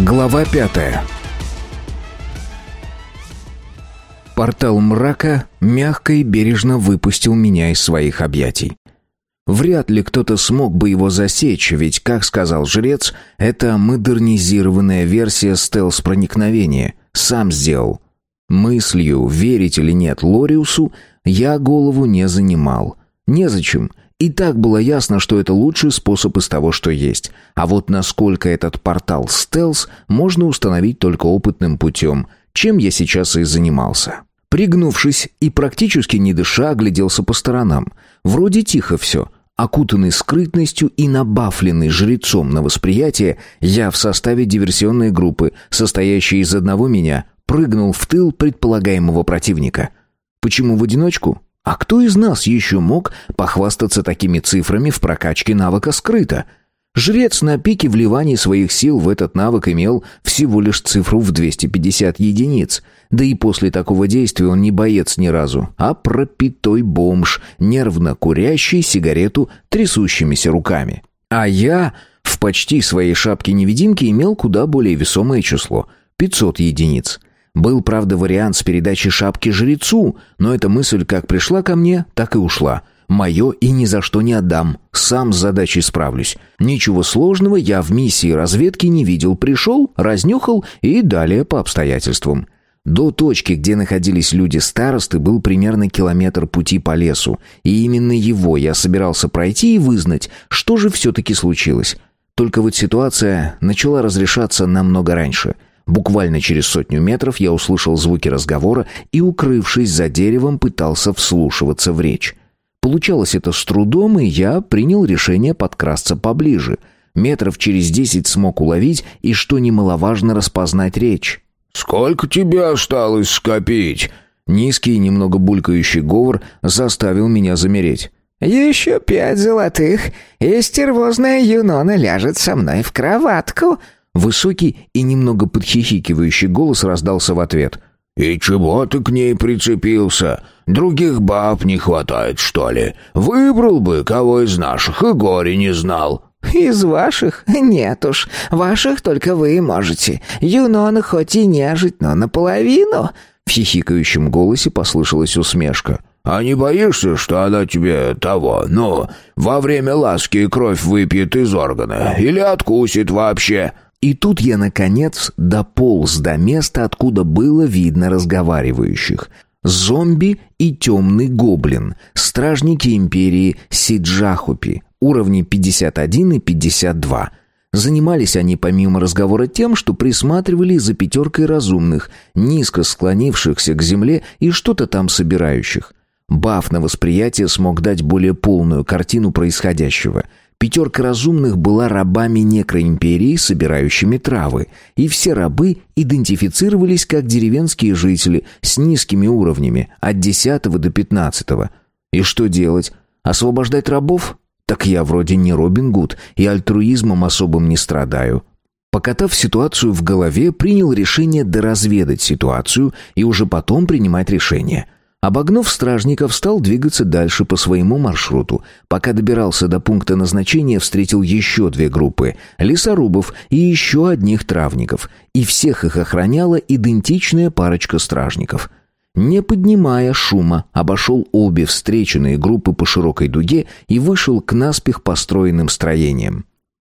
Глава пятая Портал мрака мягко и бережно выпустил меня из своих объятий. Вряд ли кто-то смог бы его засечь, ведь, как сказал жрец, это модернизированная версия стелс-проникновения. Сам сделал. Мыслью, верить или нет Лориусу, я голову не занимал. Незачем. И так было ясно, что это лучший способ из того, что есть. А вот насколько этот портал стелс, можно установить только опытным путем, чем я сейчас и занимался. Пригнувшись и практически не дыша, огляделся по сторонам. Вроде тихо все. Окутанный скрытностью и набафленный жрецом на восприятие, я в составе диверсионной группы, состоящей из одного меня, прыгнул в тыл предполагаемого противника. Почему в одиночку? А кто из нас еще мог похвастаться такими цифрами в прокачке навыка скрыто? Жрец на пике вливания своих сил в этот навык имел всего лишь цифру в 250 единиц. Да и после такого действия он не боец ни разу, а пропитой бомж, нервно курящий сигарету трясущимися руками. А я в почти своей шапке-невидимки имел куда более весомое число — 500 единиц. Был, правда, вариант с передачей шапки жрецу, но эта мысль как пришла ко мне, так и ушла. Мое и ни за что не отдам. Сам с задачей справлюсь. Ничего сложного я в миссии разведки не видел. Пришел, разнюхал и далее по обстоятельствам. До точки, где находились люди старосты, был примерно километр пути по лесу. И именно его я собирался пройти и вызнать, что же все-таки случилось. Только вот ситуация начала разрешаться намного раньше — Буквально через сотню метров я услышал звуки разговора и, укрывшись за деревом, пытался вслушиваться в речь. Получалось это с трудом, и я принял решение подкрасться поближе. Метров через десять смог уловить и, что немаловажно, распознать речь. «Сколько тебе осталось скопить?» Низкий, немного булькающий говор заставил меня замереть. «Еще пять золотых, и стервозная Юнона ляжет со мной в кроватку», Высокий и немного подхихикивающий голос раздался в ответ. «И чего ты к ней прицепился? Других баб не хватает, что ли? Выбрал бы кого из наших, и горе не знал». «Из ваших? Нет уж. Ваших только вы можете. Юнона хоть и нежить, но наполовину». В хихикающем голосе послышалась усмешка. «А не боишься, что она тебе того, ну, во время ласки кровь выпьет из органа? Или откусит вообще?» И тут я, наконец, дополз до места, откуда было видно разговаривающих. Зомби и темный гоблин, стражники империи Сиджахупи, уровни 51 и 52. Занимались они помимо разговора тем, что присматривали за пятеркой разумных, низко склонившихся к земле и что-то там собирающих. Баф на восприятие смог дать более полную картину происходящего. Пятерка разумных была рабами некроимперии, собирающими травы, и все рабы идентифицировались как деревенские жители с низкими уровнями, от 10 до 15. И что делать? Освобождать рабов? Так я вроде не Робин Гуд и альтруизмом особым не страдаю. Покатав ситуацию в голове, принял решение доразведать ситуацию и уже потом принимать решение – Обогнув стражников, стал двигаться дальше по своему маршруту. Пока добирался до пункта назначения, встретил еще две группы — лесорубов и еще одних травников. И всех их охраняла идентичная парочка стражников. Не поднимая шума, обошел обе встреченные группы по широкой дуге и вышел к наспех построенным строениям.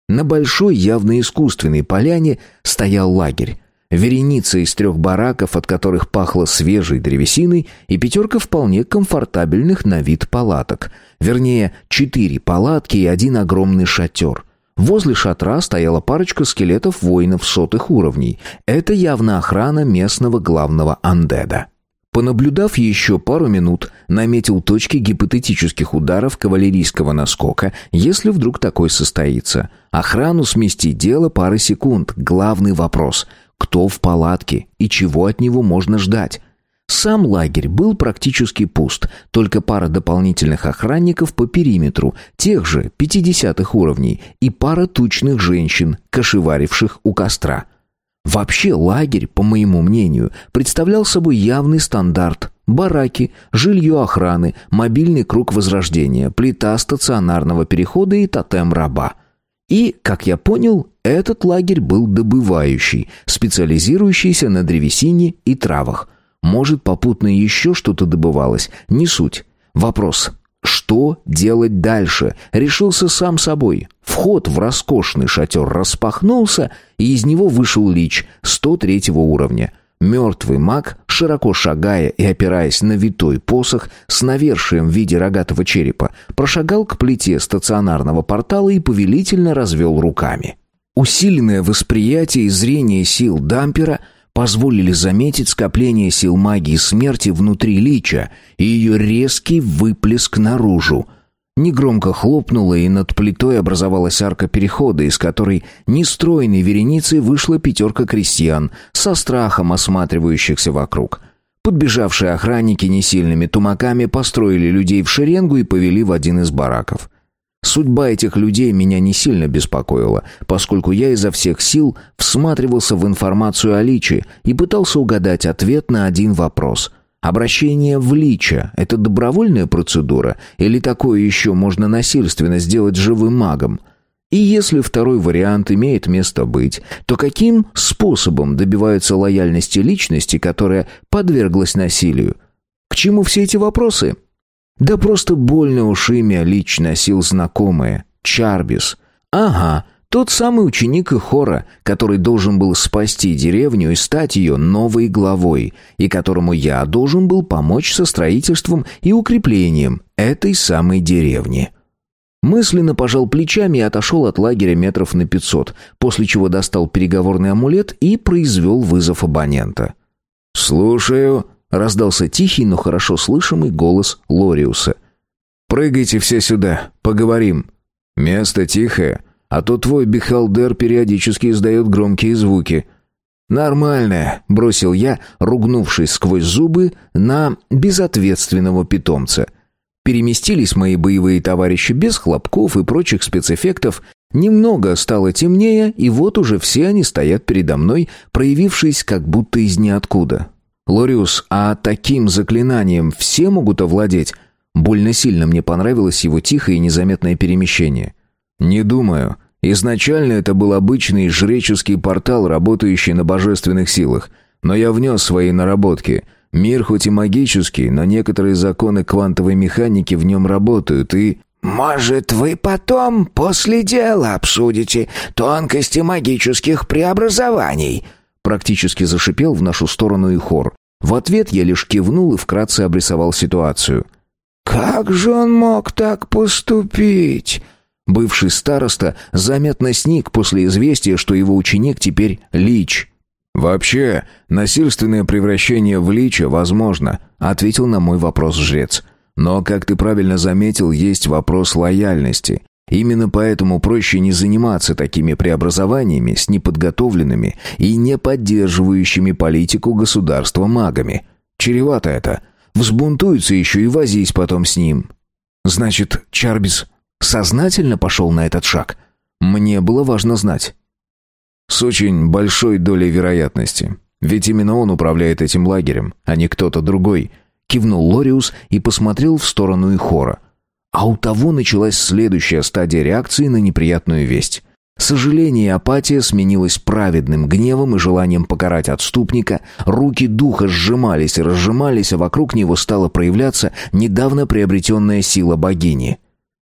На большой, явно искусственной поляне стоял лагерь. Вереница из трех бараков, от которых пахло свежей древесиной, и пятерка вполне комфортабельных на вид палаток. Вернее, четыре палатки и один огромный шатер. Возле шатра стояла парочка скелетов воинов сотых уровней. Это явно охрана местного главного андеда. Понаблюдав еще пару минут, наметил точки гипотетических ударов кавалерийского наскока, если вдруг такой состоится. Охрану смести дело пары секунд. Главный вопрос — кто в палатке и чего от него можно ждать. Сам лагерь был практически пуст, только пара дополнительных охранников по периметру, тех же 50-х уровней, и пара тучных женщин, кошеваривших у костра. Вообще лагерь, по моему мнению, представлял собой явный стандарт. Бараки, жилье охраны, мобильный круг возрождения, плита стационарного перехода и тотем раба. И, как я понял, Этот лагерь был добывающий, специализирующийся на древесине и травах. Может, попутно еще что-то добывалось, не суть. Вопрос, что делать дальше, решился сам собой. Вход в роскошный шатер распахнулся, и из него вышел лич 103 уровня. Мертвый маг, широко шагая и опираясь на витой посох с навершием в виде рогатого черепа, прошагал к плите стационарного портала и повелительно развел руками. Усиленное восприятие и зрение сил дампера позволили заметить скопление сил магии смерти внутри лича и ее резкий выплеск наружу – Негромко хлопнуло, и над плитой образовалась арка перехода, из которой нестройной вереницей вышла пятерка крестьян, со страхом осматривающихся вокруг. Подбежавшие охранники несильными тумаками построили людей в шеренгу и повели в один из бараков. Судьба этих людей меня не сильно беспокоила, поскольку я изо всех сил всматривался в информацию о Личе и пытался угадать ответ на один вопрос — Обращение в лича – это добровольная процедура или такое еще можно насильственно сделать живым магом? И если второй вариант имеет место быть, то каким способом добиваются лояльности личности, которая подверглась насилию? К чему все эти вопросы? Да просто больно уж имя Лич носил знакомое – Чарбис. Ага – тот самый ученик Ихора, который должен был спасти деревню и стать ее новой главой, и которому я должен был помочь со строительством и укреплением этой самой деревни. Мысленно пожал плечами и отошел от лагеря метров на пятьсот, после чего достал переговорный амулет и произвел вызов абонента. «Слушаю», — раздался тихий, но хорошо слышимый голос Лориуса. «Прыгайте все сюда, поговорим». «Место тихое, а то твой бихалдер периодически издает громкие звуки». «Нормально», — бросил я, ругнувшись сквозь зубы на безответственного питомца. Переместились мои боевые товарищи без хлопков и прочих спецэффектов. Немного стало темнее, и вот уже все они стоят передо мной, проявившись как будто из ниоткуда. «Лориус, а таким заклинанием все могут овладеть?» Больно сильно мне понравилось его тихое и незаметное перемещение. «Не думаю. Изначально это был обычный жреческий портал, работающий на божественных силах. Но я внес свои наработки. Мир хоть и магический, но некоторые законы квантовой механики в нем работают и...» «Может, вы потом, после дела, обсудите тонкости магических преобразований?» Практически зашипел в нашу сторону и хор. В ответ я лишь кивнул и вкратце обрисовал ситуацию. «Как же он мог так поступить?» Бывший староста заметно сник после известия, что его ученик теперь лич. «Вообще, насильственное превращение в лича возможно», — ответил на мой вопрос жрец. «Но, как ты правильно заметил, есть вопрос лояльности. Именно поэтому проще не заниматься такими преобразованиями с неподготовленными и не поддерживающими политику государства магами. Чревато это. Взбунтуются еще и возись потом с ним». «Значит, Чарбис Сознательно пошел на этот шаг. Мне было важно знать. С очень большой долей вероятности. Ведь именно он управляет этим лагерем, а не кто-то другой. Кивнул Лориус и посмотрел в сторону Ихора. А у того началась следующая стадия реакции на неприятную весть. Сожаление и апатия сменилось праведным гневом и желанием покарать отступника, руки духа сжимались и разжимались, а вокруг него стала проявляться недавно приобретенная сила богини.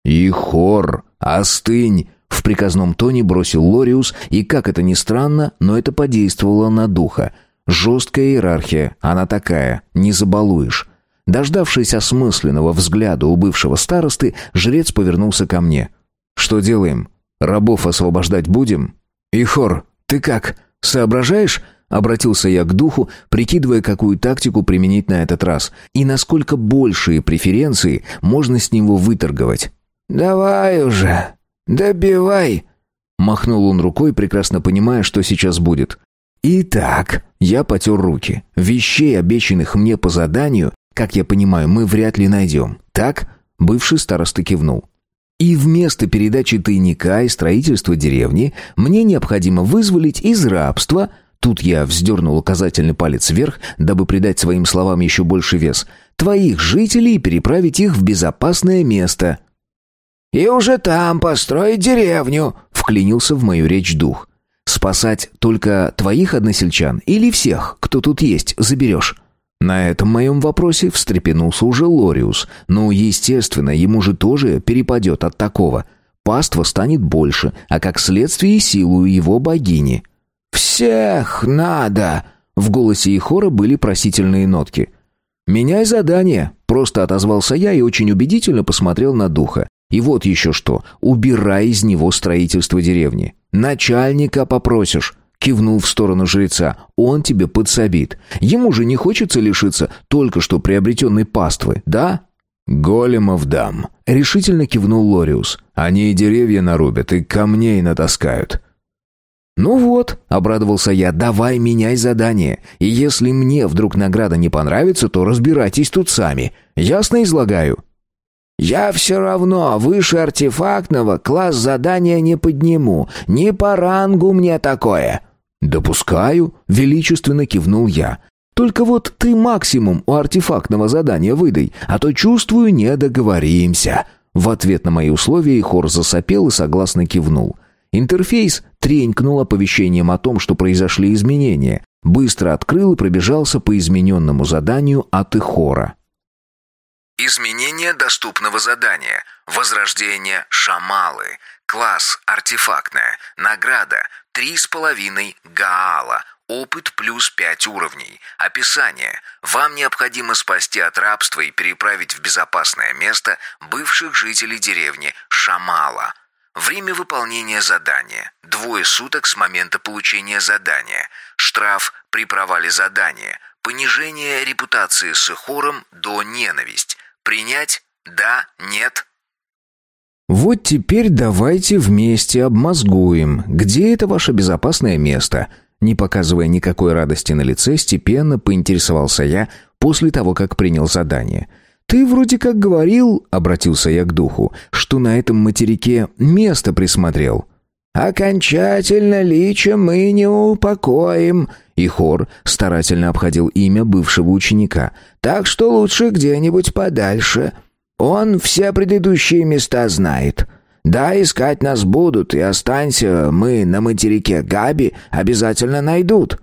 «И хор, остынь!» В приказном тоне бросил Лориус, и, как это ни странно, но это подействовало на духа. Жесткая иерархия, она такая, не забалуешь. Дождавшись осмысленного взгляда у бывшего старосты, жрец повернулся ко мне. «Что делаем? Рабов освобождать будем?» «Ихор, ты как? Соображаешь?» Обратился я к духу, прикидывая, какую тактику применить на этот раз, и насколько большие преференции можно с него выторговать. «Давай уже, добивай!» Махнул он рукой, прекрасно понимая, что сейчас будет. «Итак, я потер руки. Вещей, обещанных мне по заданию, как я понимаю, мы вряд ли найдем. Так?» Бывший староста кивнул. «И вместо передачи тайника и строительства деревни мне необходимо вызволить из рабства...» Тут я вздернул указательный палец вверх, дабы придать своим словам еще больше вес. «Твоих жителей и переправить их в безопасное место». «И уже там построить деревню», — вклинился в мою речь дух. Спасать только твоих односельчан или всех, кто тут есть, заберешь?» На этом моем вопросе встрепенулся уже Лориус. Ну, естественно, ему же тоже перепадет от такого. Паства станет больше, а как следствие и силу его богини. «Всех надо!» В голосе Ихора были просительные нотки. «Меняй задание», — просто отозвался я и очень убедительно посмотрел на духа. «И вот еще что, убирай из него строительство деревни. Начальника попросишь». Кивнул в сторону жреца. «Он тебе подсобит. Ему же не хочется лишиться только что приобретенной паствы, да?» «Големов дам», — решительно кивнул Лориус. «Они и деревья нарубят, и камней натаскают». «Ну вот», — обрадовался я, — «давай меняй задание. И если мне вдруг награда не понравится, то разбирайтесь тут сами. Ясно излагаю?» «Я все равно выше артефактного класс задания не подниму. Не по рангу мне такое». «Допускаю», — величественно кивнул я. «Только вот ты максимум у артефактного задания выдай, а то, чувствую, не договоримся». В ответ на мои условия хор засопел и согласно кивнул. Интерфейс тренькнул оповещением о том, что произошли изменения. Быстро открыл и пробежался по измененному заданию от Ихора. Изменение доступного задания. Возрождение Шамалы. Класс артефактная. Награда 3,5 Гаала. Опыт плюс 5 уровней. Описание. Вам необходимо спасти от рабства и переправить в безопасное место бывших жителей деревни Шамала. Время выполнения задания. Двое суток с момента получения задания. Штраф при провале задания. Понижение репутации с Ихором до ненависть. Принять? Да? Нет? Вот теперь давайте вместе обмозгуем, где это ваше безопасное место. Не показывая никакой радости на лице, степенно поинтересовался я после того, как принял задание. Ты вроде как говорил, обратился я к духу, что на этом материке место присмотрел. «Окончательно лича мы не упокоим», и хор старательно обходил имя бывшего ученика. «Так что лучше где-нибудь подальше. Он все предыдущие места знает. Да, искать нас будут, и останься мы на материке Габи, обязательно найдут».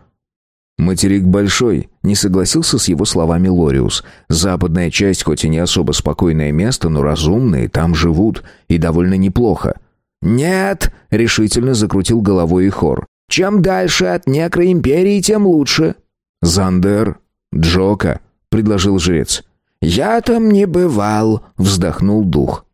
«Материк большой», — не согласился с его словами Лориус. «Западная часть, хоть и не особо спокойное место, но разумные там живут, и довольно неплохо». «Нет», — решительно закрутил головой и хор. «Чем дальше от некроимперии, тем лучше». «Зандер, Джока», — предложил жрец. «Я там не бывал», — вздохнул дух.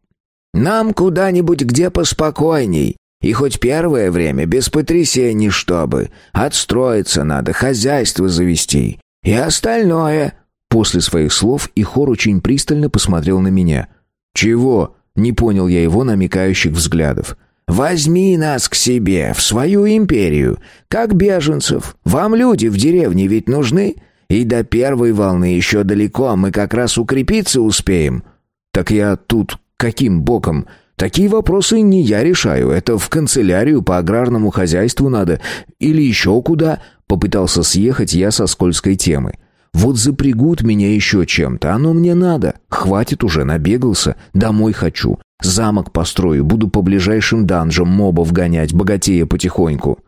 «Нам куда-нибудь где поспокойней. И хоть первое время без потрясений, чтобы. Отстроиться надо, хозяйство завести. И остальное...» После своих слов Ихор очень пристально посмотрел на меня. «Чего?» — не понял я его намекающих взглядов. «Возьми нас к себе, в свою империю. Как беженцев. Вам люди в деревне ведь нужны? И до первой волны еще далеко, а мы как раз укрепиться успеем». «Так я тут каким боком?» Такие вопросы не я решаю, это в канцелярию по аграрному хозяйству надо. Или еще куда?» Попытался съехать я со скользкой темы. «Вот запрягут меня еще чем-то, оно мне надо. Хватит уже, набегался, домой хочу. Замок построю, буду по ближайшим данжам мобов гонять, богатея потихоньку».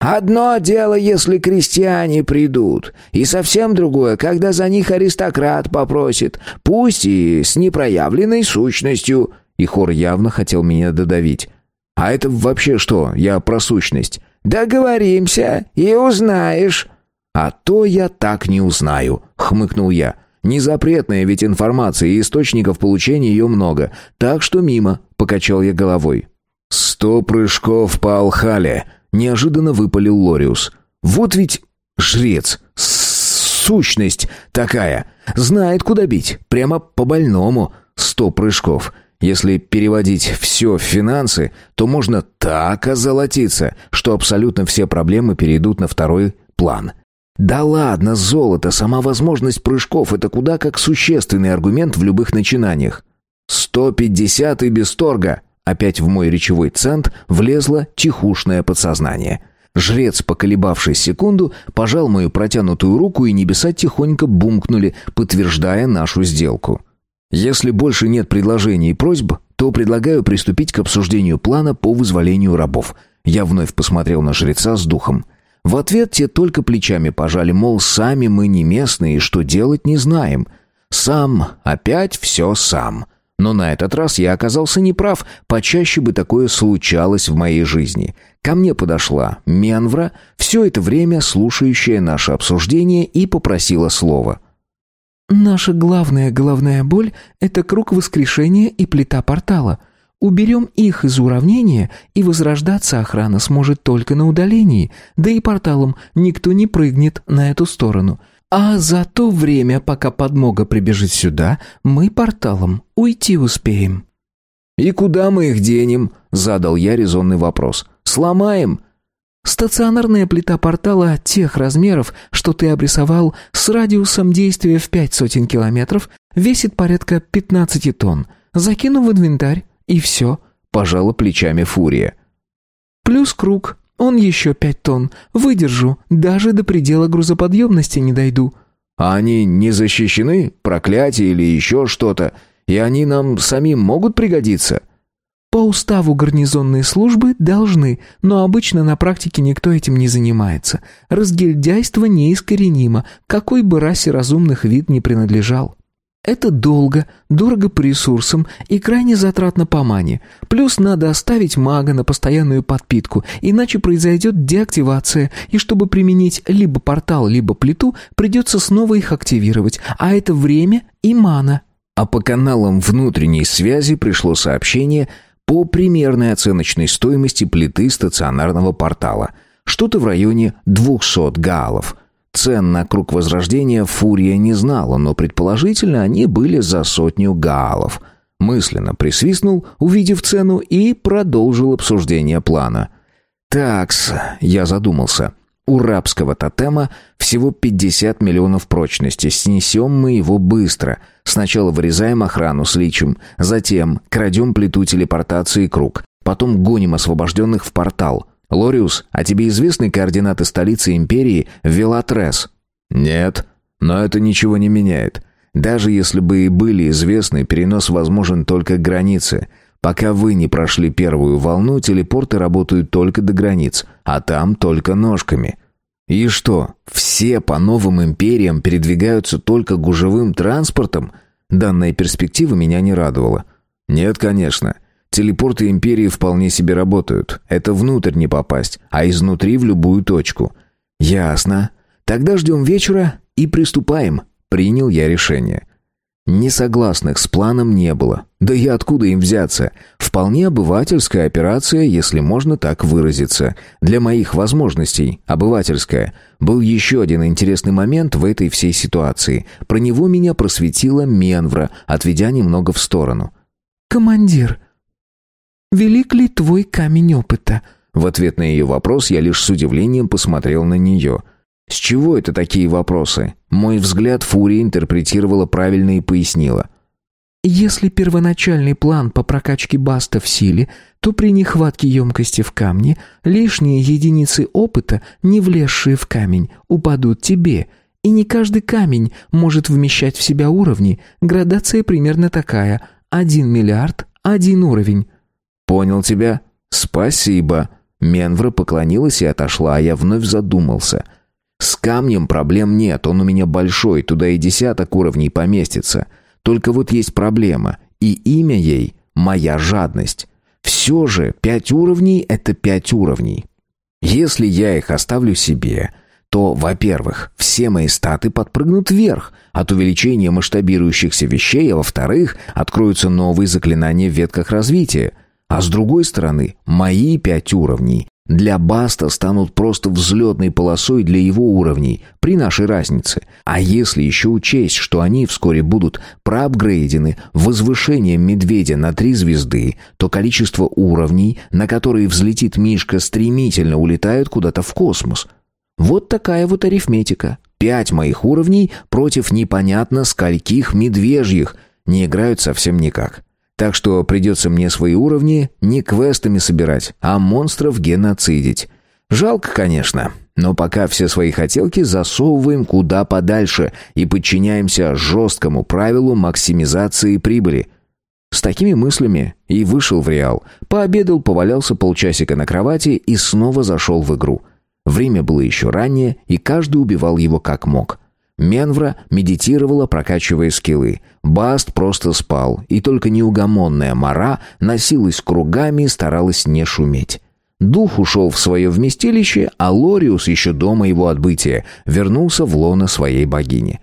«Одно дело, если крестьяне придут, и совсем другое, когда за них аристократ попросит, пусть и с непроявленной сущностью», и хор явно хотел меня додавить. «А это вообще что? Я про сущность». «Договоримся и узнаешь». «А то я так не узнаю», — хмыкнул я. «Не запретная ведь информация, и источников получения ее много. Так что мимо», — покачал я головой. «Сто прыжков по Алхале», — неожиданно выпалил Лориус. «Вот ведь жрец, сущность такая, знает, куда бить, прямо по-больному. Сто прыжков. Если переводить все в финансы, то можно так озолотиться, что абсолютно все проблемы перейдут на второй план. Да ладно, золото, сама возможность прыжков – это куда как существенный аргумент в любых начинаниях. 150 и без торга. Опять в мой речевой цент влезло тихушное подсознание. Жрец, поколебавшись секунду, пожал мою протянутую руку, и небеса тихонько бумкнули, подтверждая нашу сделку. Если больше нет предложений и просьб, то предлагаю приступить к обсуждению плана по вызволению рабов. Я вновь посмотрел на жреца с духом. В ответ те только плечами пожали, мол, сами мы не местные, и что делать не знаем. Сам, опять все сам. Но на этот раз я оказался неправ, почаще бы такое случалось в моей жизни. Ко мне подошла Менвра, все это время слушающая наше обсуждение, и попросила слова. «Наша главная головная боль — это круг воскрешения и плита портала. Уберем их из уравнения, и возрождаться охрана сможет только на удалении, да и порталом никто не прыгнет на эту сторону. А за то время, пока подмога прибежит сюда, мы порталом уйти успеем». «И куда мы их денем?» — задал я резонный вопрос. «Сломаем?» Стационарная плита портала тех размеров, что ты обрисовал, с радиусом действия в пять сотен километров, весит порядка 15 тонн. Закину в инвентарь, и все», — пожала плечами Фурия. «Плюс круг, он еще пять тонн. Выдержу, даже до предела грузоподъемности не дойду». «А они не защищены? Проклятие или еще что-то? И они нам самим могут пригодиться?» По уставу гарнизонные службы должны, но обычно на практике никто этим не занимается. Разгильдяйство неискоренимо, какой бы расе разумных вид не принадлежал. Это долго, дорого по ресурсам и крайне затратно по мане. Плюс надо оставить мага на постоянную подпитку, иначе произойдет деактивация, и чтобы применить либо портал, либо плиту, придется снова их активировать, а это время и мана. А по каналам внутренней связи пришло сообщение – по примерной оценочной стоимости плиты стационарного портала. Что-то в районе 200 гаалов. Цен на круг возрождения Фурия не знала, но предположительно они были за сотню гаалов. Мысленно присвистнул, увидев цену, и продолжил обсуждение плана. «Такс», — я задумался, у рабского тотема всего 50 миллионов прочности. Снесем мы его быстро. Сначала вырезаем охрану с личем, затем крадем плиту телепортации круг, потом гоним освобожденных в портал. Лориус, а тебе известны координаты столицы империи Велатрес? Нет, но это ничего не меняет. Даже если бы и были известны, перенос возможен только к границе. Пока вы не прошли первую волну, телепорты работают только до границ, а там только ножками. И что, все по новым империям передвигаются только гужевым транспортом? Данная перспектива меня не радовала. Нет, конечно. Телепорты империи вполне себе работают. Это внутрь не попасть, а изнутри в любую точку. Ясно. Тогда ждем вечера и приступаем. Принял я решение. Несогласных с планом не было. Да и откуда им взяться? Вполне обывательская операция, если можно так выразиться. Для моих возможностей обывательская. Был еще один интересный момент в этой всей ситуации. Про него меня просветила Менвра, отведя немного в сторону. «Командир, велик ли твой камень опыта?» В ответ на ее вопрос я лишь с удивлением посмотрел на нее – с чего это такие вопросы? Мой взгляд Фурия интерпретировала правильно и пояснила. Если первоначальный план по прокачке Баста в силе, то при нехватке емкости в камне лишние единицы опыта, не влезшие в камень, упадут тебе, и не каждый камень может вмещать в себя уровни. Градация примерно такая: один миллиард, один уровень. Понял тебя. Спасибо. Менвра поклонилась и отошла, а я вновь задумался. С камнем проблем нет, он у меня большой, туда и десяток уровней поместится. Только вот есть проблема, и имя ей — моя жадность. Все же пять уровней — это пять уровней. Если я их оставлю себе, то, во-первых, все мои статы подпрыгнут вверх от увеличения масштабирующихся вещей, а во-вторых, откроются новые заклинания в ветках развития. А с другой стороны, мои пять уровней для Баста станут просто взлетной полосой для его уровней при нашей разнице. А если еще учесть, что они вскоре будут проапгрейдены возвышением медведя на три звезды, то количество уровней, на которые взлетит Мишка, стремительно улетают куда-то в космос. Вот такая вот арифметика. Пять моих уровней против непонятно скольких медвежьих не играют совсем никак. Так что придется мне свои уровни не квестами собирать, а монстров геноцидить. Жалко, конечно, но пока все свои хотелки засовываем куда подальше и подчиняемся жесткому правилу максимизации прибыли. С такими мыслями и вышел в Реал. Пообедал, повалялся полчасика на кровати и снова зашел в игру. Время было еще раннее, и каждый убивал его как мог. Менвра медитировала, прокачивая скиллы. Баст просто спал, и только неугомонная Мара носилась кругами и старалась не шуметь. Дух ушел в свое вместилище, а Лориус еще до моего отбытия вернулся в лоно своей богини.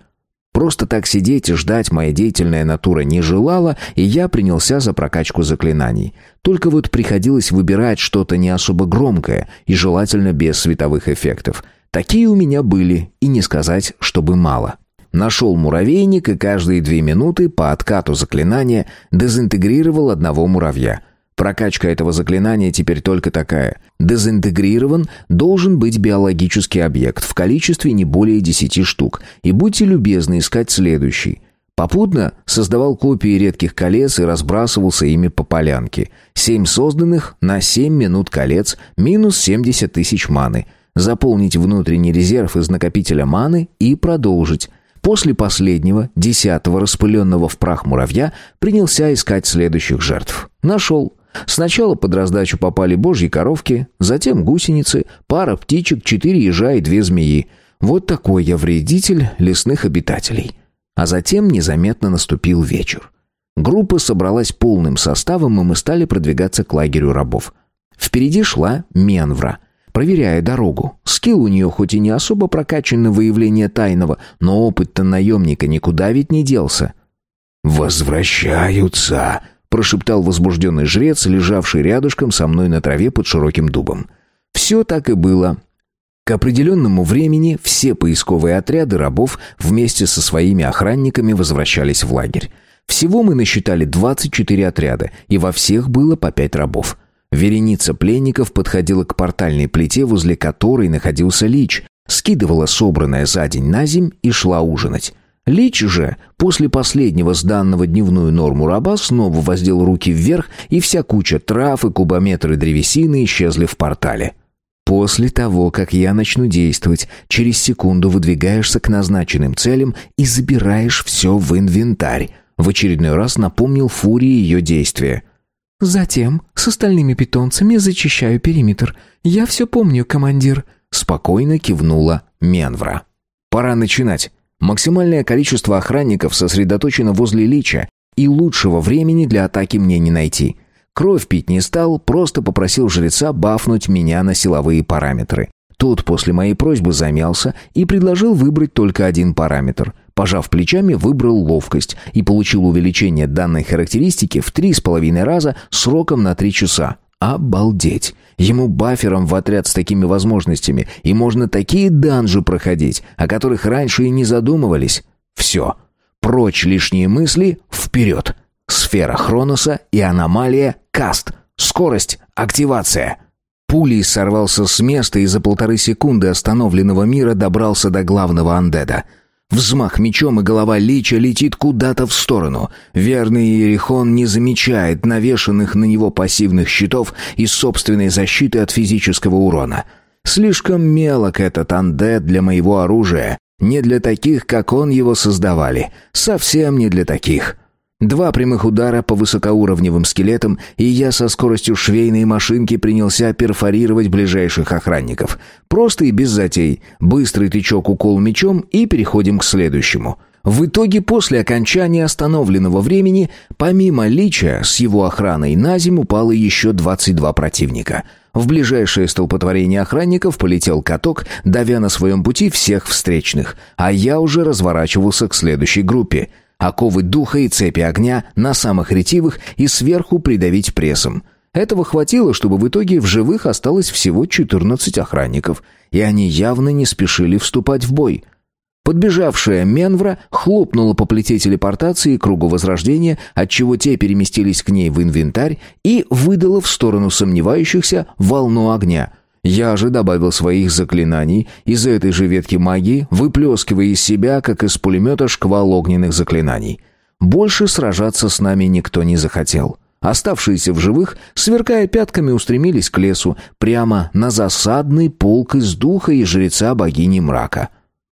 Просто так сидеть и ждать моя деятельная натура не желала, и я принялся за прокачку заклинаний. Только вот приходилось выбирать что-то не особо громкое и желательно без световых эффектов. Такие у меня были, и не сказать, чтобы мало. Нашел муравейник и каждые две минуты по откату заклинания дезинтегрировал одного муравья. Прокачка этого заклинания теперь только такая. Дезинтегрирован должен быть биологический объект в количестве не более 10 штук. И будьте любезны искать следующий. Попутно создавал копии редких колец и разбрасывался ими по полянке. Семь созданных на 7 минут колец минус 70 тысяч маны. Заполнить внутренний резерв из накопителя маны и продолжить. После последнего, десятого распыленного в прах муравья, принялся искать следующих жертв. Нашел. Сначала под раздачу попали божьи коровки, затем гусеницы, пара птичек, четыре ежа и две змеи. Вот такой я вредитель лесных обитателей. А затем незаметно наступил вечер. Группа собралась полным составом, и мы стали продвигаться к лагерю рабов. Впереди шла Менвра, проверяя дорогу. Скилл у нее хоть и не особо прокачан на выявление тайного, но опыт-то наемника никуда ведь не делся. «Возвращаются!» прошептал возбужденный жрец, лежавший рядышком со мной на траве под широким дубом. Все так и было. К определенному времени все поисковые отряды рабов вместе со своими охранниками возвращались в лагерь. Всего мы насчитали 24 отряда, и во всех было по пять рабов. Вереница пленников подходила к портальной плите, возле которой находился лич, скидывала собранное за день на земь и шла ужинать. Лич же, после последнего сданного дневную норму раба, снова воздел руки вверх, и вся куча трав и кубометры древесины исчезли в портале. После того, как я начну действовать, через секунду выдвигаешься к назначенным целям и забираешь все в инвентарь. В очередной раз напомнил Фурии ее действия. «Затем с остальными питомцами зачищаю периметр. Я все помню, командир», — спокойно кивнула Менвра. «Пора начинать. Максимальное количество охранников сосредоточено возле лича, и лучшего времени для атаки мне не найти. Кровь пить не стал, просто попросил жреца бафнуть меня на силовые параметры. Тот после моей просьбы замялся и предложил выбрать только один параметр. Пожав плечами, выбрал ловкость и получил увеличение данной характеристики в три с половиной раза сроком на три часа. Обалдеть! Ему бафером в отряд с такими возможностями, и можно такие данжи проходить, о которых раньше и не задумывались. Все. Прочь лишние мысли, вперед. Сфера Хроноса и аномалия Каст. Скорость, активация. Пулей сорвался с места и за полторы секунды остановленного мира добрался до главного андеда — Взмах мечом и голова Лича летит куда-то в сторону. Верный Иерихон не замечает навешанных на него пассивных щитов и собственной защиты от физического урона. Слишком мелок этот андет для моего оружия. Не для таких, как он его создавали. Совсем не для таких. Два прямых удара по высокоуровневым скелетам, и я со скоростью швейной машинки принялся перфорировать ближайших охранников. Просто и без затей. Быстрый тычок укол мечом и переходим к следующему. В итоге, после окончания остановленного времени, помимо Лича с его охраной на зиму упало еще 22 противника. В ближайшее столпотворение охранников полетел каток, давя на своем пути всех встречных, а я уже разворачивался к следующей группе — оковы духа и цепи огня на самых ретивых и сверху придавить прессом. Этого хватило, чтобы в итоге в живых осталось всего 14 охранников, и они явно не спешили вступать в бой. Подбежавшая Менвра хлопнула по плите телепортации кругу возрождения, отчего те переместились к ней в инвентарь и выдала в сторону сомневающихся волну огня — я же добавил своих заклинаний из этой же ветки магии, выплескивая из себя, как из пулемета, шквал огненных заклинаний. Больше сражаться с нами никто не захотел. Оставшиеся в живых, сверкая пятками, устремились к лесу, прямо на засадный полк из духа и жреца богини мрака.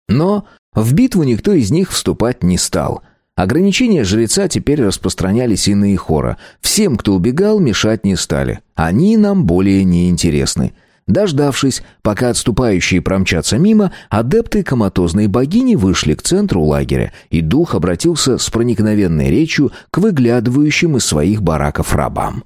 Но в битву никто из них вступать не стал. Ограничения жреца теперь распространялись и на Ихора. Всем, кто убегал, мешать не стали. Они нам более не интересны. Дождавшись, пока отступающие промчатся мимо, адепты коматозной богини вышли к центру лагеря, и дух обратился с проникновенной речью к выглядывающим из своих бараков рабам.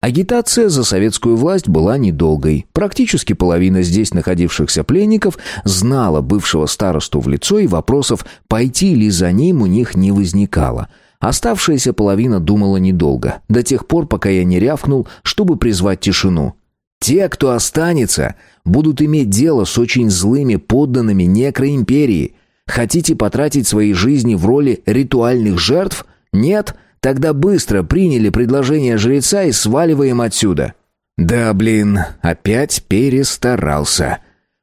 Агитация за советскую власть была недолгой. Практически половина здесь находившихся пленников знала бывшего старосту в лицо, и вопросов, пойти ли за ним у них не возникало. Оставшаяся половина думала недолго, до тех пор, пока я не рявкнул, чтобы призвать тишину. Те, кто останется, будут иметь дело с очень злыми подданными некроимперии. Хотите потратить свои жизни в роли ритуальных жертв? Нет? Тогда быстро приняли предложение жреца и сваливаем отсюда. Да, блин, опять перестарался.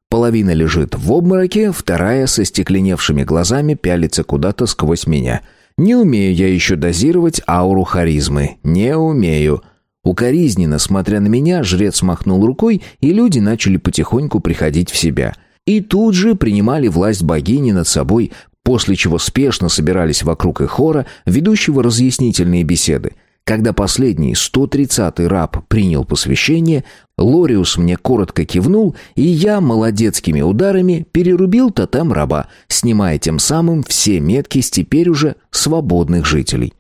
Половина лежит в обмороке, вторая со стекленевшими глазами пялится куда-то сквозь меня. Не умею я еще дозировать ауру харизмы. Не умею. Укоризненно, смотря на меня, жрец махнул рукой, и люди начали потихоньку приходить в себя. И тут же принимали власть богини над собой, после чего спешно собирались вокруг их хора, ведущего разъяснительные беседы. Когда последний, 130-й раб принял посвящение, Лориус мне коротко кивнул, и я молодецкими ударами перерубил тотем раба, снимая тем самым все метки с теперь уже свободных жителей.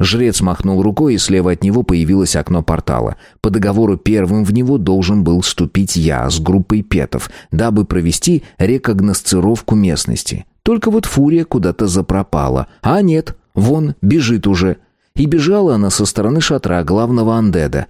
Жрец махнул рукой, и слева от него появилось окно портала. По договору первым в него должен был ступить я с группой петов, дабы провести рекогносцировку местности. Только вот фурия куда-то запропала. А нет, вон, бежит уже. И бежала она со стороны шатра главного андеда.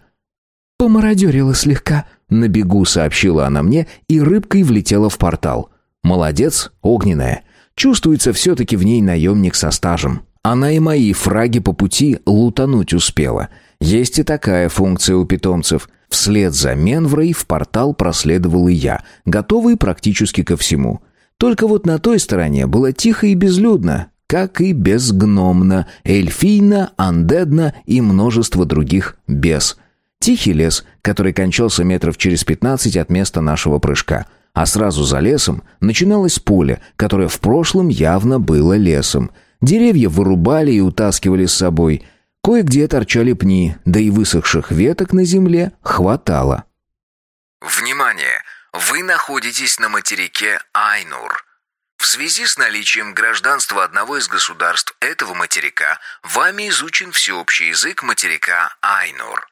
«Помародерила слегка», — на бегу сообщила она мне и рыбкой влетела в портал. «Молодец, огненная. Чувствуется все-таки в ней наемник со стажем. Она и мои фраги по пути лутануть успела. Есть и такая функция у питомцев. Вслед за Менврой в портал проследовал и я, готовый практически ко всему. Только вот на той стороне было тихо и безлюдно, как и безгномно, эльфийно, андедно и множество других без. Тихий лес, который кончался метров через пятнадцать от места нашего прыжка. А сразу за лесом начиналось поле, которое в прошлом явно было лесом. Деревья вырубали и утаскивали с собой. Кое-где торчали пни, да и высохших веток на земле хватало. «Внимание! Вы находитесь на материке Айнур. В связи с наличием гражданства одного из государств этого материка, вами изучен всеобщий язык материка Айнур.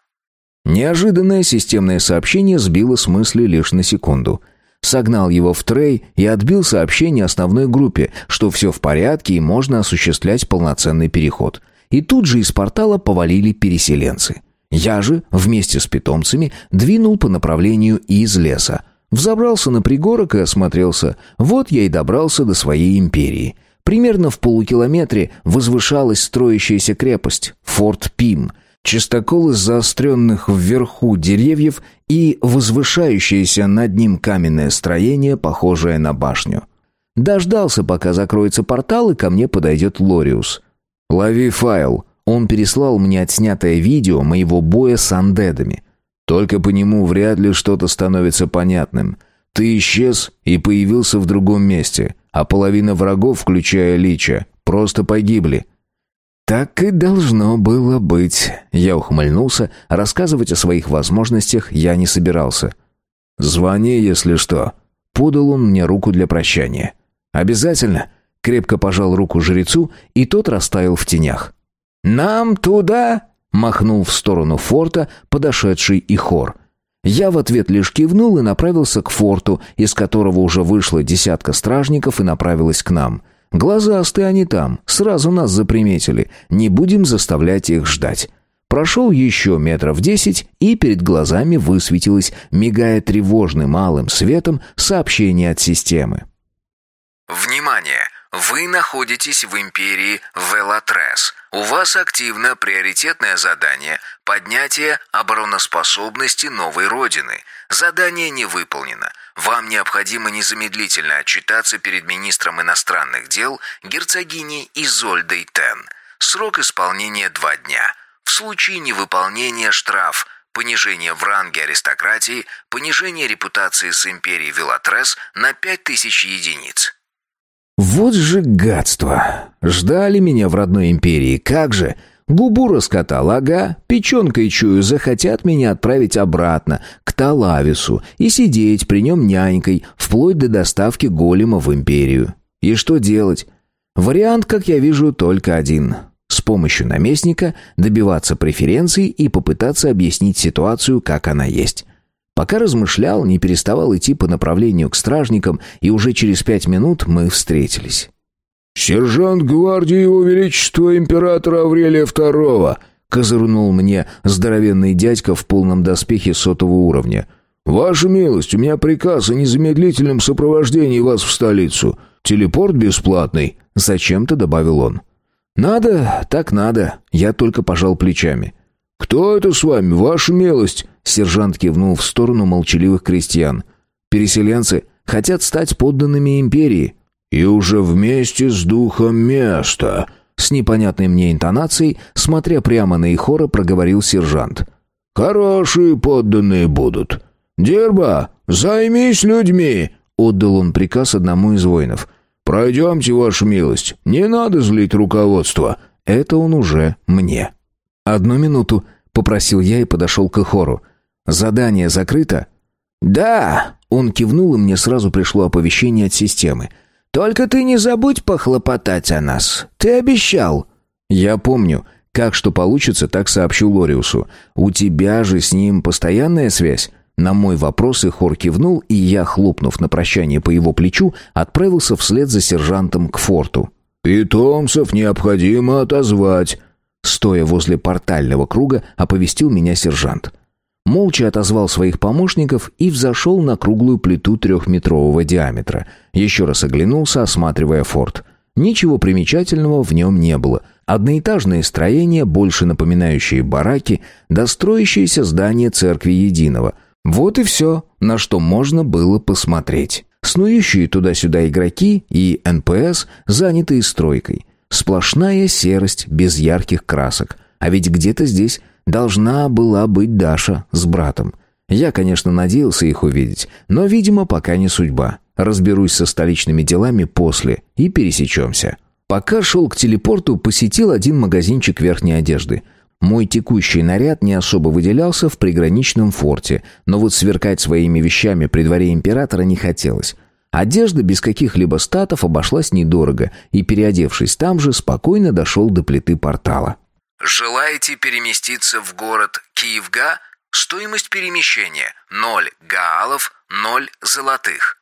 Неожиданное системное сообщение сбило с мысли лишь на секунду. Согнал его в трей и отбил сообщение основной группе, что все в порядке и можно осуществлять полноценный переход. И тут же из портала повалили переселенцы. Я же, вместе с питомцами, двинул по направлению из леса. Взобрался на пригорок и осмотрелся. Вот я и добрался до своей империи. Примерно в полукилометре возвышалась строящаяся крепость — Форт Пим. Чистокол из заостренных вверху деревьев и возвышающееся над ним каменное строение, похожее на башню. Дождался, пока закроется портал, и ко мне подойдет Лориус. «Лови файл». Он переслал мне отснятое видео моего боя с андедами. Только по нему вряд ли что-то становится понятным. Ты исчез и появился в другом месте, а половина врагов, включая Лича, просто погибли. Так и должно было быть. Я ухмыльнулся, рассказывать о своих возможностях я не собирался. Звони, если что. Подал он мне руку для прощания. Обязательно. Крепко пожал руку жрецу, и тот растаял в тенях. Нам туда, махнул в сторону форта подошедший и хор. Я в ответ лишь кивнул и направился к форту, из которого уже вышла десятка стражников и направилась к нам. Глазастые они там, сразу нас заприметили. Не будем заставлять их ждать. Прошел еще метров десять, и перед глазами высветилось, мигая тревожным малым светом, сообщение от системы. «Внимание! Вы находитесь в империи Велатрес. У вас активно приоритетное задание – поднятие обороноспособности новой Родины. Задание не выполнено. Вам необходимо незамедлительно отчитаться перед министром иностранных дел герцогиней Изольдой Тен. Срок исполнения два дня. В случае невыполнения штраф – понижение в ранге аристократии, понижение репутации с империей Велатрес на 5000 единиц. Вот же гадство! Ждали меня в родной империи, как же! Губу раскатал, ага, печенкой чую, захотят меня отправить обратно, к Талавису, и сидеть при нем нянькой, вплоть до доставки голема в империю. И что делать? Вариант, как я вижу, только один. С помощью наместника добиваться преференций и попытаться объяснить ситуацию, как она есть. Пока размышлял, не переставал идти по направлению к стражникам, и уже через пять минут мы встретились. «Сержант гвардии Его Величества императора Аврелия II», — козырнул мне здоровенный дядька в полном доспехе сотого уровня. «Ваша милость, у меня приказ о незамедлительном сопровождении вас в столицу. Телепорт бесплатный», — зачем-то добавил он. «Надо, так надо», — я только пожал плечами. «Кто это с вами, ваша милость?» — сержант кивнул в сторону молчаливых крестьян. «Переселенцы хотят стать подданными империи». «И уже вместе с духом места», — с непонятной мне интонацией, смотря прямо на Ихора, проговорил сержант. «Хорошие подданные будут. Дерба, займись людьми», — отдал он приказ одному из воинов. «Пройдемте, ваша милость, не надо злить руководство». Это он уже мне. «Одну минуту», — попросил я и подошел к Ихору. «Задание закрыто?» «Да», — он кивнул, и мне сразу пришло оповещение от системы — только ты не забудь похлопотать о нас. Ты обещал». «Я помню. Как что получится, так сообщу Лориусу. У тебя же с ним постоянная связь?» На мой вопрос Ихор кивнул, и я, хлопнув на прощание по его плечу, отправился вслед за сержантом к форту. «Питомцев необходимо отозвать», стоя возле портального круга, оповестил меня сержант молча отозвал своих помощников и взошел на круглую плиту трехметрового диаметра. Еще раз оглянулся, осматривая форт. Ничего примечательного в нем не было. Одноэтажные строения, больше напоминающие бараки, да строящееся здание церкви Единого. Вот и все, на что можно было посмотреть. Снующие туда-сюда игроки и НПС, занятые стройкой. Сплошная серость без ярких красок. А ведь где-то здесь Должна была быть Даша с братом. Я, конечно, надеялся их увидеть, но, видимо, пока не судьба. Разберусь со столичными делами после и пересечемся. Пока шел к телепорту, посетил один магазинчик верхней одежды. Мой текущий наряд не особо выделялся в приграничном форте, но вот сверкать своими вещами при дворе императора не хотелось. Одежда без каких-либо статов обошлась недорого, и, переодевшись там же, спокойно дошел до плиты портала. Желаете переместиться в город Киевга? Стоимость перемещения – 0 гаалов, 0 золотых.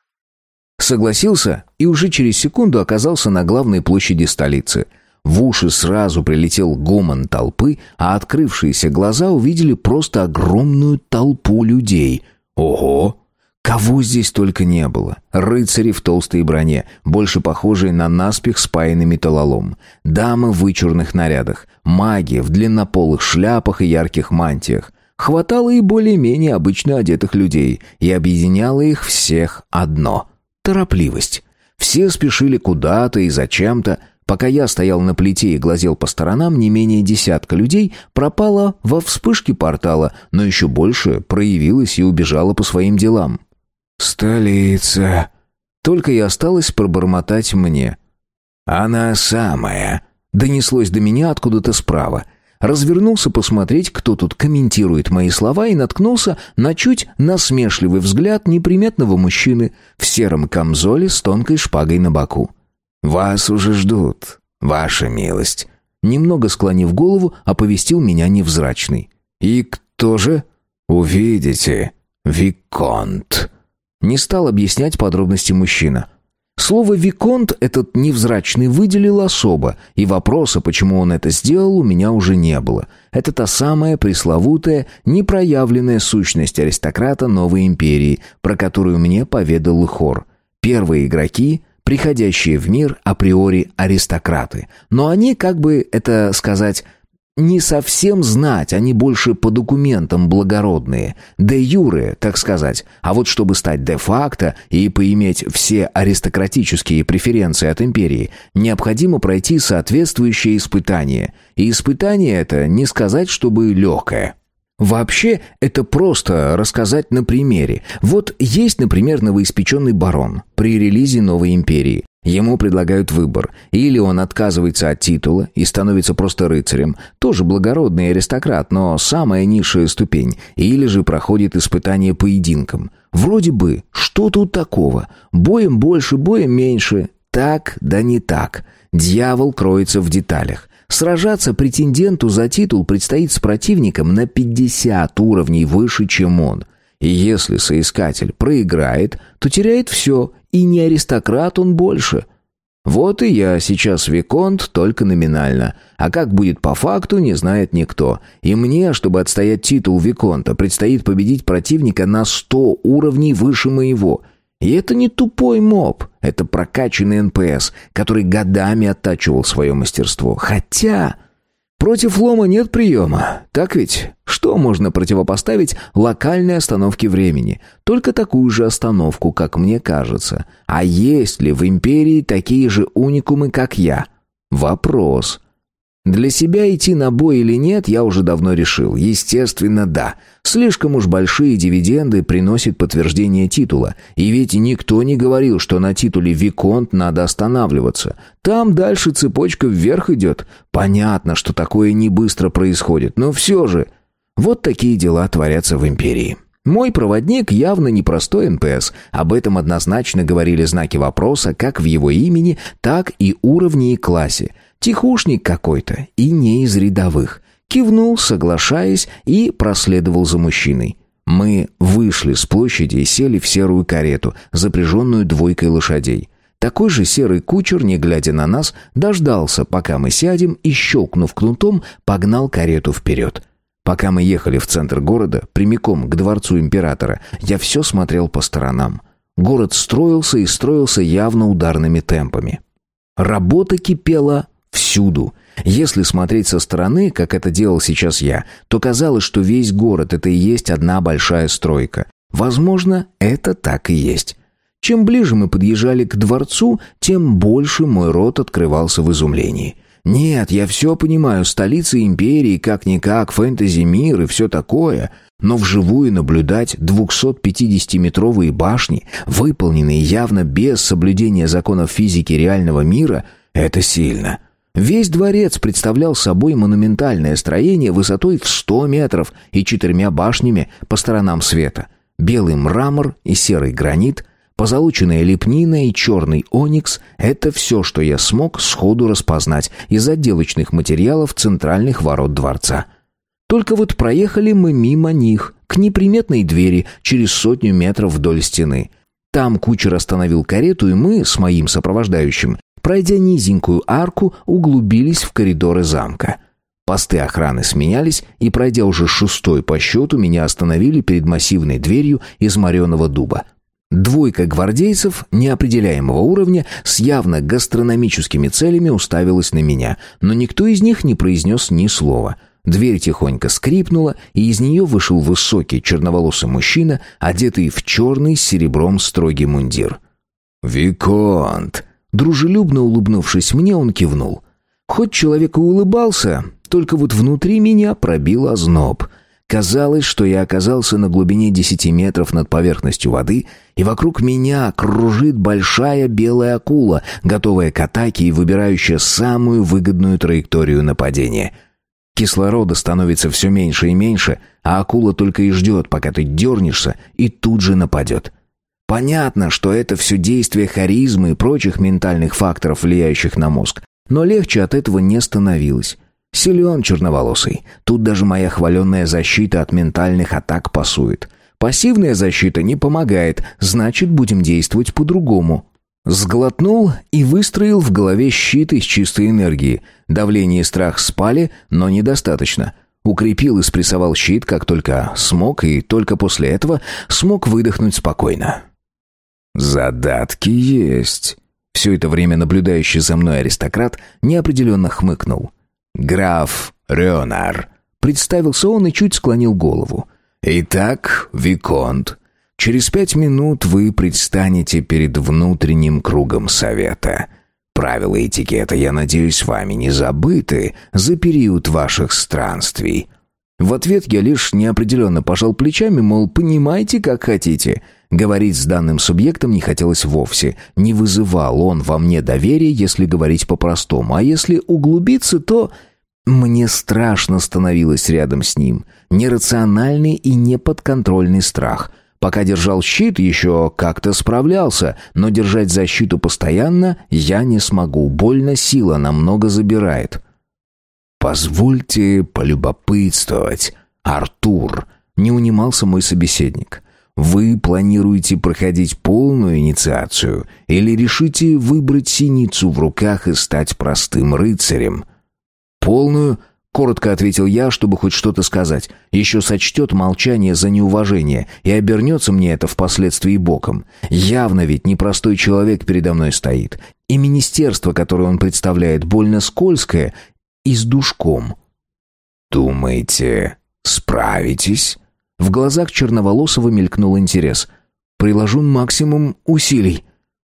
Согласился и уже через секунду оказался на главной площади столицы. В уши сразу прилетел гомон толпы, а открывшиеся глаза увидели просто огромную толпу людей. Ого! Кого здесь только не было. Рыцари в толстой броне, больше похожие на наспех спаянный металлолом. Дамы в вычурных нарядах. Маги в длиннополых шляпах и ярких мантиях. Хватало и более-менее обычно одетых людей, и объединяло их всех одно — торопливость. Все спешили куда-то и зачем-то. Пока я стоял на плите и глазел по сторонам, не менее десятка людей пропало во вспышке портала, но еще больше проявилось и убежало по своим делам. «Столица!» Только и осталось пробормотать мне. «Она самая!» Донеслось до меня откуда-то справа. Развернулся посмотреть, кто тут комментирует мои слова, и наткнулся на чуть насмешливый взгляд неприметного мужчины в сером камзоле с тонкой шпагой на боку. «Вас уже ждут, ваша милость!» Немного склонив голову, оповестил меня невзрачный. «И кто же?» «Увидите, Виконт!» Не стал объяснять подробности мужчина. Слово «виконт» этот невзрачный выделил особо, и вопроса, почему он это сделал, у меня уже не было. Это та самая пресловутая, непроявленная сущность аристократа новой империи, про которую мне поведал Хор. Первые игроки — приходящие в мир априори аристократы. Но они, как бы это сказать, не совсем знать, они больше по документам благородные, де юре, так сказать. А вот чтобы стать де-факто и поиметь все аристократические преференции от империи, необходимо пройти соответствующее испытание. И испытание это не сказать, чтобы легкое. Вообще, это просто рассказать на примере. Вот есть, например, новоиспеченный барон при релизе новой империи. Ему предлагают выбор. Или он отказывается от титула и становится просто рыцарем, тоже благородный аристократ, но самая низшая ступень, или же проходит испытание поединком. Вроде бы, что тут такого? Боем больше, боем меньше. Так, да не так. Дьявол кроется в деталях. Сражаться претенденту за титул предстоит с противником на 50 уровней выше, чем он. И если соискатель проиграет, то теряет все и не аристократ он больше. Вот и я сейчас виконт, только номинально. А как будет по факту, не знает никто. И мне, чтобы отстоять титул виконта, предстоит победить противника на сто уровней выше моего. И это не тупой моб, это прокачанный НПС, который годами оттачивал свое мастерство. Хотя... Против лома нет приема, так ведь? Что можно противопоставить локальной остановке времени? Только такую же остановку, как мне кажется. А есть ли в империи такие же уникумы, как я? Вопрос. Для себя идти на бой или нет, я уже давно решил. Естественно, да. Слишком уж большие дивиденды приносит подтверждение титула. И ведь никто не говорил, что на титуле Виконт надо останавливаться. Там дальше цепочка вверх идет. Понятно, что такое не быстро происходит, но все же... Вот такие дела творятся в империи. Мой проводник явно не простой НПС. Об этом однозначно говорили знаки вопроса как в его имени, так и уровне и классе. Тихушник какой-то и не из рядовых. Кивнул, соглашаясь, и проследовал за мужчиной. Мы вышли с площади и сели в серую карету, запряженную двойкой лошадей. Такой же серый кучер, не глядя на нас, дождался, пока мы сядем, и, щелкнув кнутом, погнал карету вперед. Пока мы ехали в центр города, прямиком к дворцу императора, я все смотрел по сторонам. Город строился и строился явно ударными темпами. Работа кипела Всюду. Если смотреть со стороны, как это делал сейчас я, то казалось, что весь город — это и есть одна большая стройка. Возможно, это так и есть. Чем ближе мы подъезжали к дворцу, тем больше мой рот открывался в изумлении. Нет, я все понимаю, столица империи, как-никак, фэнтези-мир и все такое, но вживую наблюдать 250-метровые башни, выполненные явно без соблюдения законов физики реального мира, это сильно. Весь дворец представлял собой монументальное строение высотой в 100 метров и четырьмя башнями по сторонам света. Белый мрамор и серый гранит, позолоченная лепнина и черный оникс — это все, что я смог сходу распознать из отделочных материалов центральных ворот дворца. Только вот проехали мы мимо них, к неприметной двери через сотню метров вдоль стены — там кучер остановил карету, и мы с моим сопровождающим Пройдя низенькую арку, углубились в коридоры замка. Посты охраны сменялись, и, пройдя уже шестой по счету, меня остановили перед массивной дверью из мореного дуба. Двойка гвардейцев неопределяемого уровня с явно гастрономическими целями уставилась на меня, но никто из них не произнес ни слова. Дверь тихонько скрипнула, и из нее вышел высокий черноволосый мужчина, одетый в черный с серебром строгий мундир. «Виконт!» Дружелюбно улыбнувшись мне, он кивнул. Хоть человек и улыбался, только вот внутри меня пробил озноб. Казалось, что я оказался на глубине десяти метров над поверхностью воды, и вокруг меня кружит большая белая акула, готовая к атаке и выбирающая самую выгодную траекторию нападения. Кислорода становится все меньше и меньше, а акула только и ждет, пока ты дернешься, и тут же нападет. Понятно, что это все действие харизмы и прочих ментальных факторов, влияющих на мозг. Но легче от этого не становилось. Силен черноволосый. Тут даже моя хваленная защита от ментальных атак пасует. Пассивная защита не помогает, значит, будем действовать по-другому. Сглотнул и выстроил в голове щит из чистой энергии. Давление и страх спали, но недостаточно. Укрепил и спрессовал щит, как только смог, и только после этого смог выдохнуть спокойно. «Задатки есть». Все это время наблюдающий за мной аристократ неопределенно хмыкнул. «Граф Рёнар». Представился он и чуть склонил голову. «Итак, Виконт, через пять минут вы предстанете перед внутренним кругом совета. Правила этикета, я надеюсь, вами не забыты за период ваших странствий». В ответ я лишь неопределенно пожал плечами, мол, понимайте, как хотите. Говорить с данным субъектом не хотелось вовсе. Не вызывал он во мне доверия, если говорить по-простому. А если углубиться, то... Мне страшно становилось рядом с ним. Нерациональный и неподконтрольный страх. Пока держал щит, еще как-то справлялся, но держать защиту постоянно я не смогу. Больно сила намного забирает. «Позвольте полюбопытствовать, Артур», — не унимался мой собеседник. «Вы планируете проходить полную инициацию или решите выбрать синицу в руках и стать простым рыцарем?» «Полную?» — коротко ответил я, чтобы хоть что-то сказать. Еще сочтет молчание за неуважение, и обернется мне это впоследствии боком. Явно ведь непростой человек передо мной стоит. И министерство, которое он представляет, больно скользкое и с душком. «Думаете, справитесь?» В глазах Черноволосова мелькнул интерес. «Приложу максимум усилий».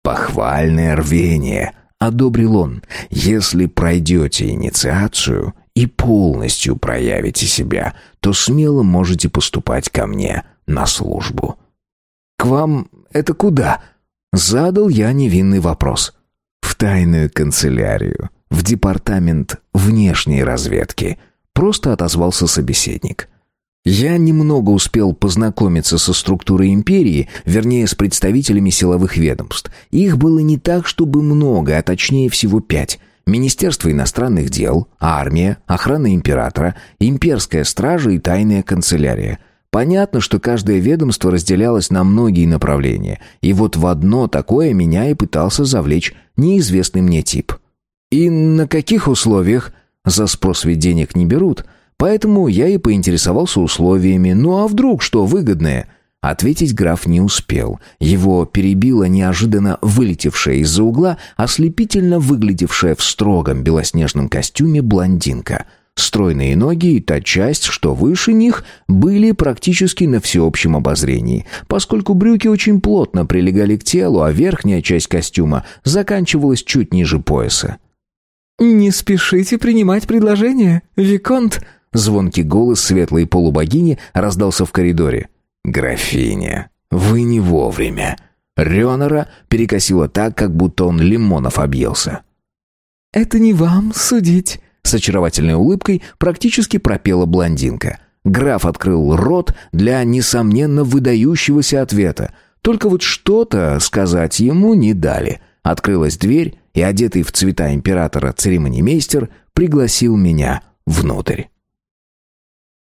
«Похвальное рвение», одобрил он. «Если пройдете инициацию и полностью проявите себя, то смело можете поступать ко мне на службу». «К вам это куда?» Задал я невинный вопрос. «В тайную канцелярию, в департамент внешней разведки», просто отозвался собеседник. Я немного успел познакомиться со структурой империи, вернее, с представителями силовых ведомств. Их было не так, чтобы много, а точнее всего пять. Министерство иностранных дел, армия, охрана императора, имперская стража и тайная канцелярия. Понятно, что каждое ведомство разделялось на многие направления, и вот в одно такое меня и пытался завлечь неизвестный мне тип. И на каких условиях? За спрос ведь денег не берут – Поэтому я и поинтересовался условиями. Ну а вдруг что выгодное? Ответить граф не успел. Его перебила неожиданно вылетевшая из-за угла, ослепительно выглядевшая в строгом белоснежном костюме блондинка. Стройные ноги и та часть, что выше них, были практически на всеобщем обозрении, поскольку брюки очень плотно прилегали к телу, а верхняя часть костюма заканчивалась чуть ниже пояса. «Не спешите принимать предложение, Виконт», Звонкий голос светлой полубогини раздался в коридоре. «Графиня, вы не вовремя». Рёнера перекосило так, как будто он лимонов объелся. «Это не вам судить», — с очаровательной улыбкой практически пропела блондинка. Граф открыл рот для, несомненно, выдающегося ответа. Только вот что-то сказать ему не дали. Открылась дверь, и одетый в цвета императора церемонимейстер пригласил меня внутрь.